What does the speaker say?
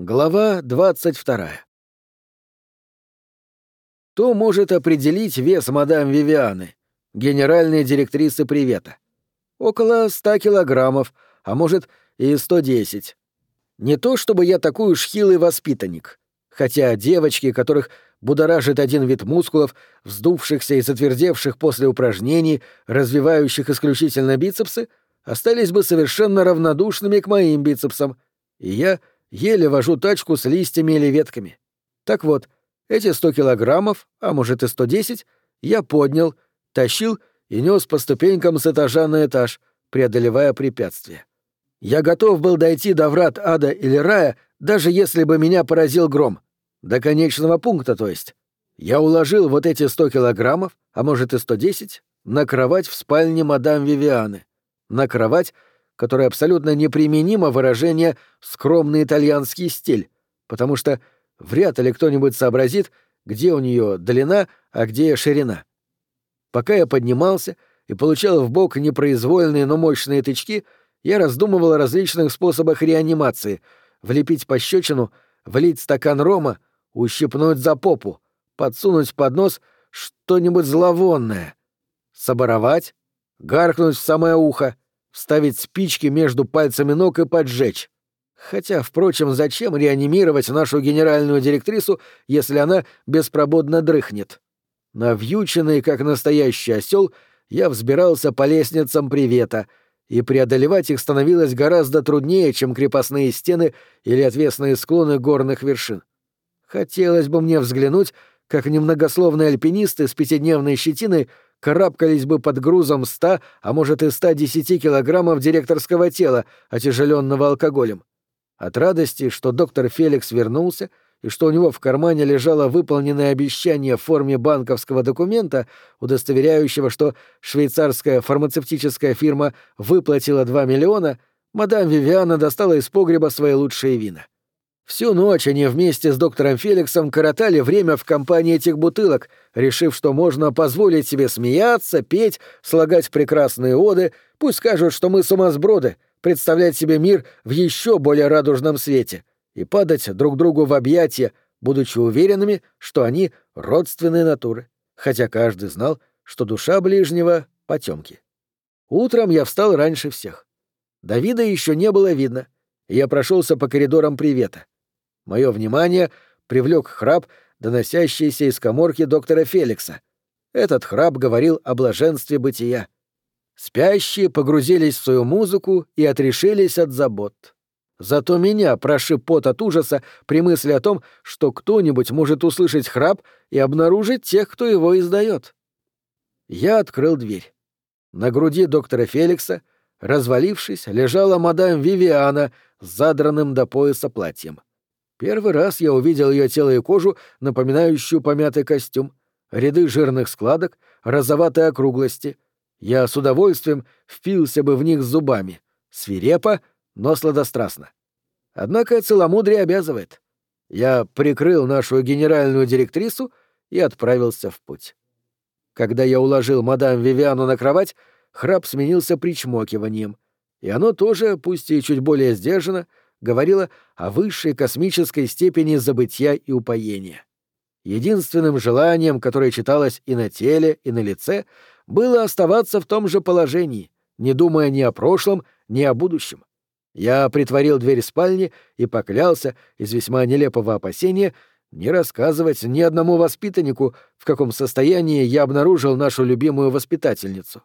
Глава 22. Кто может определить вес мадам Вивианы, генеральной директрисы Привета? Около 100 килограммов, а может и 110. Не то чтобы я такой уж хилый воспитанник, хотя девочки, которых будоражит один вид мускулов, вздувшихся и затвердевших после упражнений, развивающих исключительно бицепсы, остались бы совершенно равнодушными к моим бицепсам, и я — еле вожу тачку с листьями или ветками. Так вот, эти сто килограммов, а может и сто десять, я поднял, тащил и нес по ступенькам с этажа на этаж, преодолевая препятствия. Я готов был дойти до врат ада или рая, даже если бы меня поразил гром. До конечного пункта, то есть. Я уложил вот эти сто килограммов, а может и сто десять, на кровать в спальне мадам Вивианы. На кровать, которое абсолютно неприменимо выражение «скромный итальянский стиль», потому что вряд ли кто-нибудь сообразит, где у нее длина, а где ширина. Пока я поднимался и получал в бок непроизвольные, но мощные тычки, я раздумывал о различных способах реанимации — влепить пощечину, влить стакан рома, ущипнуть за попу, подсунуть под нос что-нибудь зловонное, соборовать, гаркнуть в самое ухо — вставить спички между пальцами ног и поджечь. Хотя, впрочем, зачем реанимировать нашу генеральную директрису, если она беспрободно дрыхнет? Навьюченный, как настоящий осел, я взбирался по лестницам привета, и преодолевать их становилось гораздо труднее, чем крепостные стены или отвесные склоны горных вершин. Хотелось бы мне взглянуть, как немногословные альпинисты с пятидневной щетиной карабкались бы под грузом ста, а может и ста десяти килограммов директорского тела, отяжеленного алкоголем. От радости, что доктор Феликс вернулся, и что у него в кармане лежало выполненное обещание в форме банковского документа, удостоверяющего, что швейцарская фармацевтическая фирма выплатила 2 миллиона, мадам Вивиана достала из погреба свои лучшие вина. Всю ночь они вместе с доктором Феликсом коротали время в компании этих бутылок, решив, что можно позволить себе смеяться, петь, слагать прекрасные оды, пусть скажут, что мы сумасброды, представлять себе мир в еще более радужном свете и падать друг другу в объятия, будучи уверенными, что они родственные натуры, хотя каждый знал, что душа ближнего — потемки. Утром я встал раньше всех. Давида еще не было видно, я прошелся по коридорам привета. Мое внимание привлек храп, доносящийся из коморки доктора Феликса. Этот храп говорил о блаженстве бытия. Спящие погрузились в свою музыку и отрешились от забот. Зато меня прошиб пот от ужаса при мысли о том, что кто-нибудь может услышать храп и обнаружить тех, кто его издает. Я открыл дверь. На груди доктора Феликса, развалившись, лежала мадам Вивиана с задранным до пояса платьем. Первый раз я увидел ее тело и кожу, напоминающую помятый костюм, ряды жирных складок, розоватые округлости. Я с удовольствием впился бы в них зубами. Свирепо, но сладострастно. Однако целомудрие обязывает. Я прикрыл нашу генеральную директрису и отправился в путь. Когда я уложил мадам Вивиану на кровать, храп сменился причмокиванием, и оно тоже, пусть и чуть более сдержанно, говорила о высшей космической степени забытья и упоения. Единственным желанием, которое читалось и на теле, и на лице, было оставаться в том же положении, не думая ни о прошлом, ни о будущем. Я притворил дверь спальни и поклялся, из весьма нелепого опасения, не рассказывать ни одному воспитаннику, в каком состоянии я обнаружил нашу любимую воспитательницу.